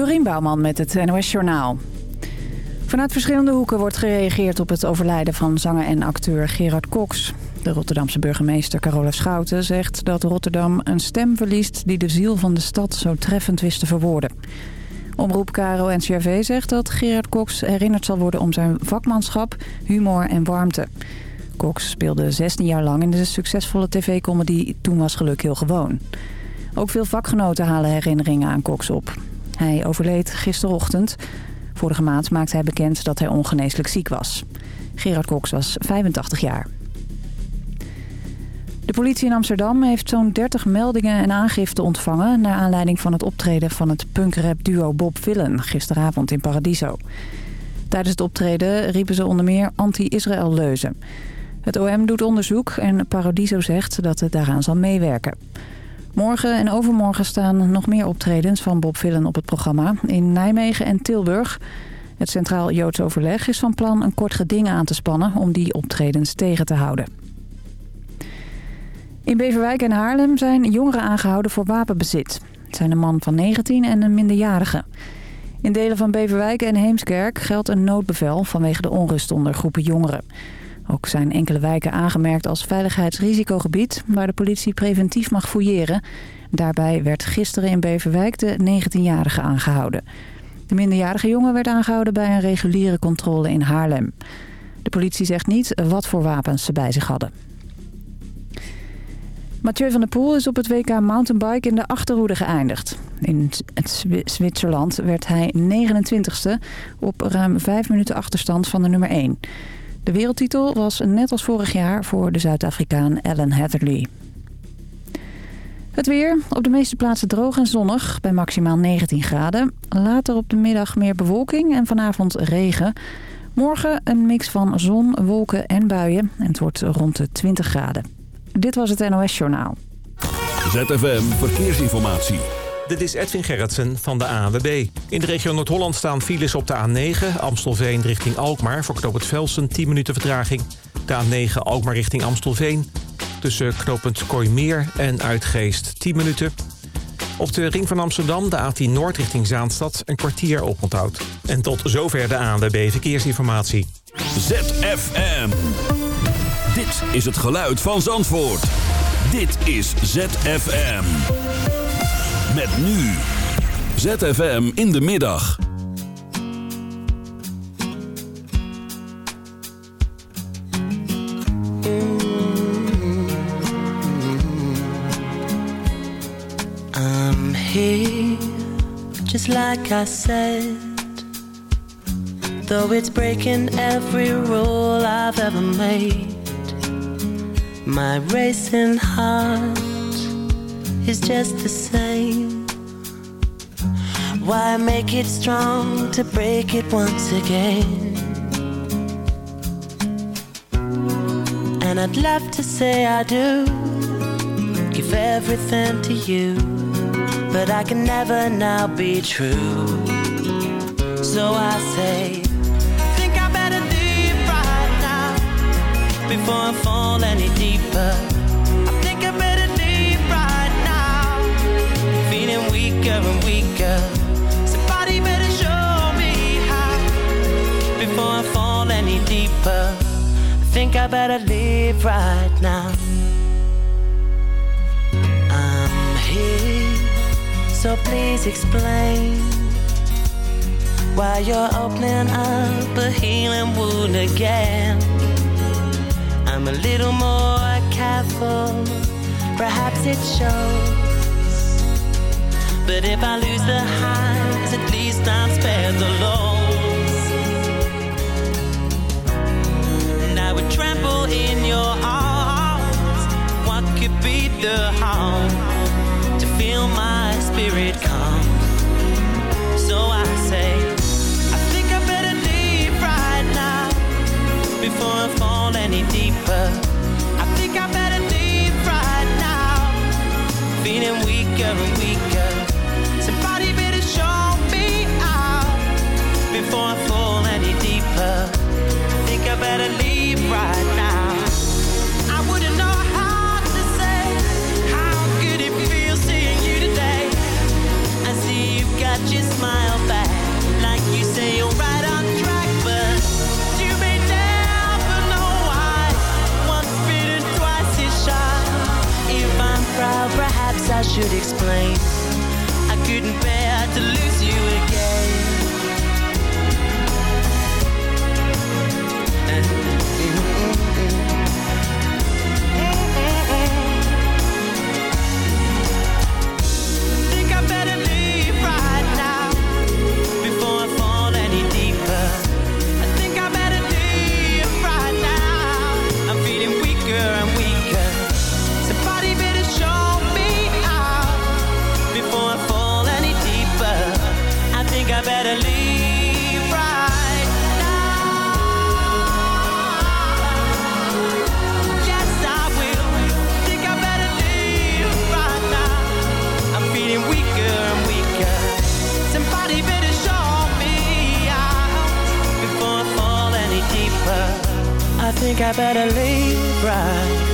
Dorien Bouwman met het NOS Journaal. Vanuit verschillende hoeken wordt gereageerd op het overlijden van zanger en acteur Gerard Cox. De Rotterdamse burgemeester Carola Schouten zegt dat Rotterdam een stem verliest... die de ziel van de stad zo treffend wist te verwoorden. Omroep Caro NCRV zegt dat Gerard Cox herinnerd zal worden om zijn vakmanschap, humor en warmte. Cox speelde 16 jaar lang in de succesvolle tv-comedy Toen was geluk heel gewoon. Ook veel vakgenoten halen herinneringen aan Cox op. Hij overleed gisterochtend. Vorige maand maakte hij bekend dat hij ongeneeslijk ziek was. Gerard Cox was 85 jaar. De politie in Amsterdam heeft zo'n 30 meldingen en aangiften ontvangen... naar aanleiding van het optreden van het punkrap duo Bob Villen gisteravond in Paradiso. Tijdens het optreden riepen ze onder meer anti-Israël leuzen. Het OM doet onderzoek en Paradiso zegt dat het daaraan zal meewerken. Morgen en overmorgen staan nog meer optredens van Bob Villen op het programma... in Nijmegen en Tilburg. Het Centraal Joods Overleg is van plan een kort geding aan te spannen... om die optredens tegen te houden. In Beverwijk en Haarlem zijn jongeren aangehouden voor wapenbezit. Het zijn een man van 19 en een minderjarige. In delen van Beverwijk en Heemskerk geldt een noodbevel vanwege de onrust onder groepen jongeren. Ook zijn enkele wijken aangemerkt als veiligheidsrisicogebied... waar de politie preventief mag fouilleren. Daarbij werd gisteren in Beverwijk de 19-jarige aangehouden. De minderjarige jongen werd aangehouden bij een reguliere controle in Haarlem. De politie zegt niet wat voor wapens ze bij zich hadden. Mathieu van der Poel is op het WK mountainbike in de achterhoede geëindigd. In het Zwitserland werd hij 29ste op ruim 5 minuten achterstand van de nummer 1. De wereldtitel was net als vorig jaar voor de Zuid-Afrikaan Ellen Hatherley. Het weer. Op de meeste plaatsen droog en zonnig bij maximaal 19 graden. Later op de middag meer bewolking en vanavond regen. Morgen een mix van zon, wolken en buien. En het wordt rond de 20 graden. Dit was het NOS Journaal. ZFM Verkeersinformatie. Dit is Edwin Gerritsen van de ANWB. In de regio Noord-Holland staan files op de A9, Amstelveen richting Alkmaar... voor knooppunt Velsen, 10 minuten vertraging. De A9 Alkmaar richting Amstelveen. Tussen knooppunt Kooimeer en Uitgeest, 10 minuten. Op de ring van Amsterdam, de A10 Noord richting Zaanstad... een kwartier oponthoud. En tot zover de ANWB Verkeersinformatie. ZFM. Dit is het geluid van Zandvoort. Dit is ZFM. Met nu. ZFM in de middag. I'm here, just like I said. Though it's breaking every rule I've ever made. My racing heart is just the same. Why make it strong to break it once again? And I'd love to say I do, give everything to you, but I can never now be true. So I say, think I better leave right now before I fall any deeper. Weaker and weaker. Somebody better show me how before I fall any deeper. I think I better leave right now. I'm here, so please explain why you're opening up a healing wound again. I'm a little more careful, perhaps it shows. But if I lose the highs, at least I'm spared the lows. And I would trample in your arms. What could be the harm to feel my spirit calm? So I say, I think I better leave right now before I fall any deeper. I think I better leave right now, feeling weaker and weaker. before I fall any deeper. Think I better leave right now. I wouldn't know how to say how good it feels seeing you today. I see you've got your smile back, like you say you're right on track, but you may never know why. Once bitten, twice is shy. If I'm proud, perhaps I should explain. I couldn't bear to lose you again. I better leave right?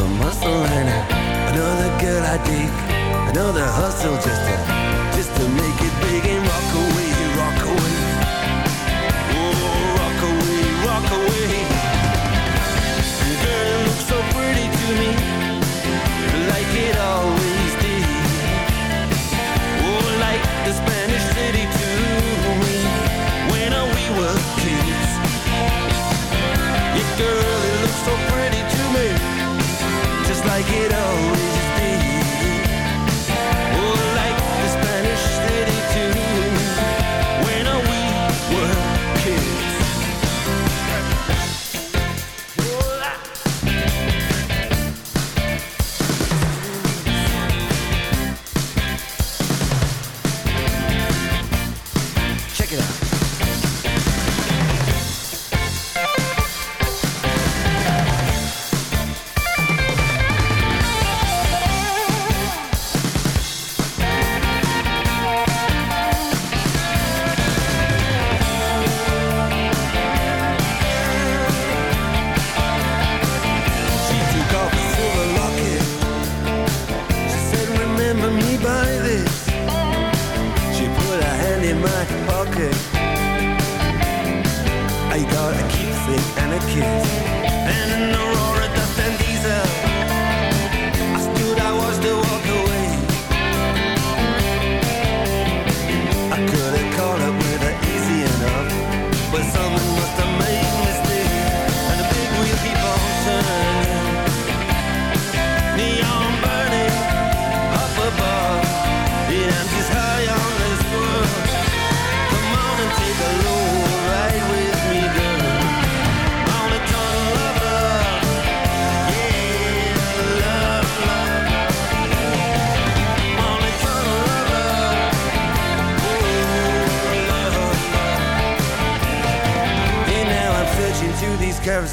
a muscle and another girl I dig, another hustle just to, just to make it.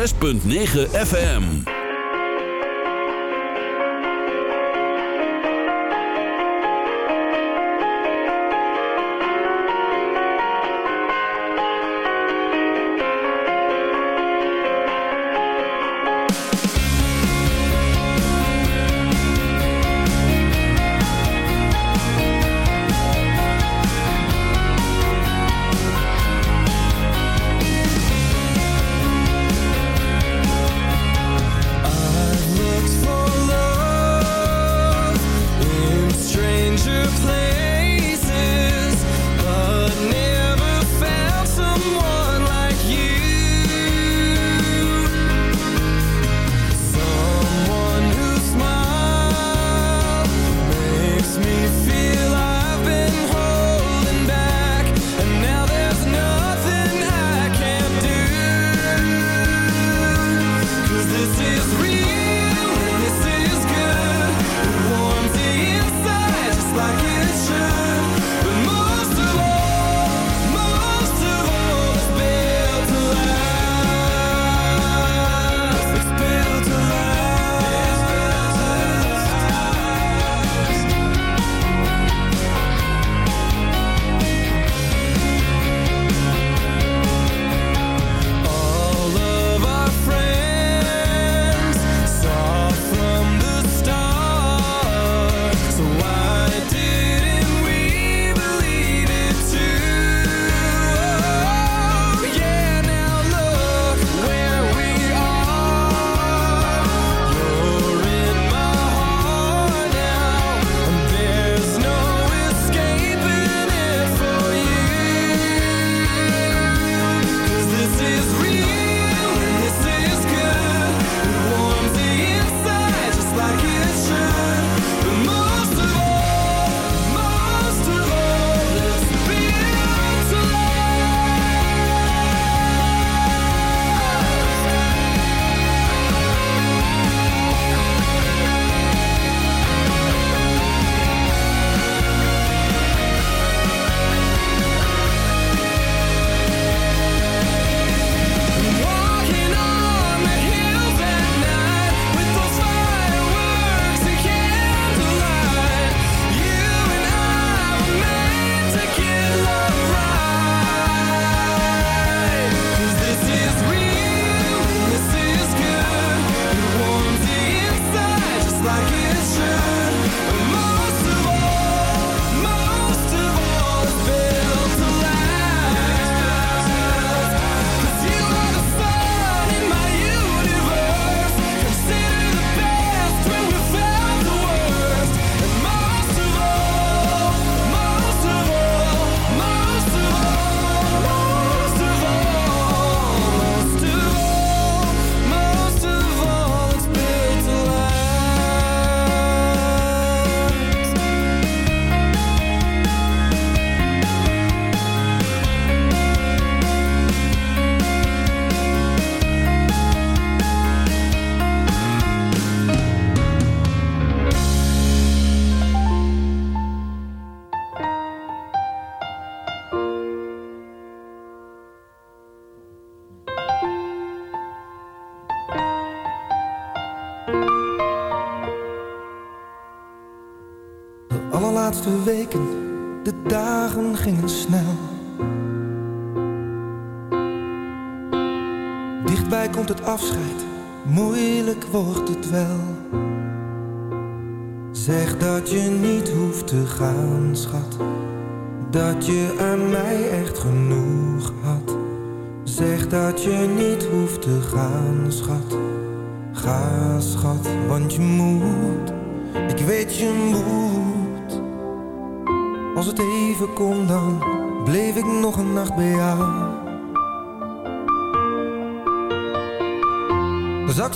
6.9 FM.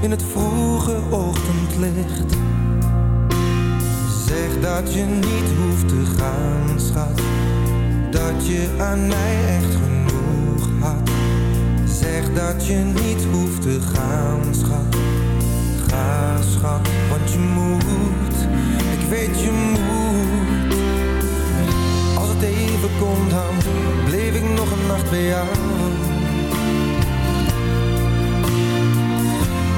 In het vroege ochtendlicht. Zeg dat je niet hoeft te gaan, schat. Dat je aan mij echt genoeg had. Zeg dat je niet hoeft te gaan, schat. Ga, schat, want je moet. Ik weet je moet. Als het even kon, dan bleef ik nog een nacht bij jou.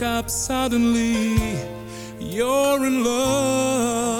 Wake up suddenly, you're in love.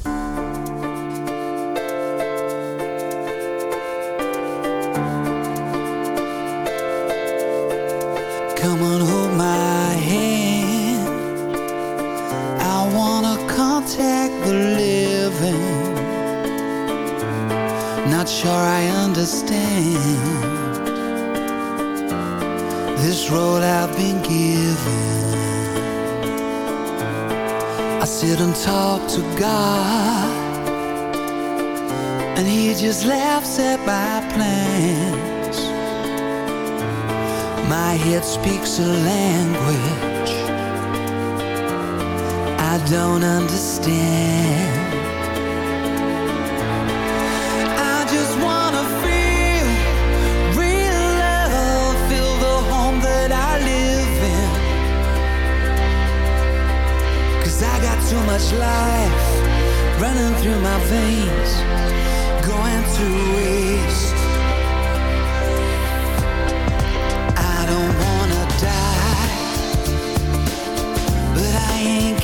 by plans. My head speaks a language I don't understand. I just wanna feel real love Feel the home that I live I got too much life running through my veins going to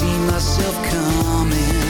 see myself coming.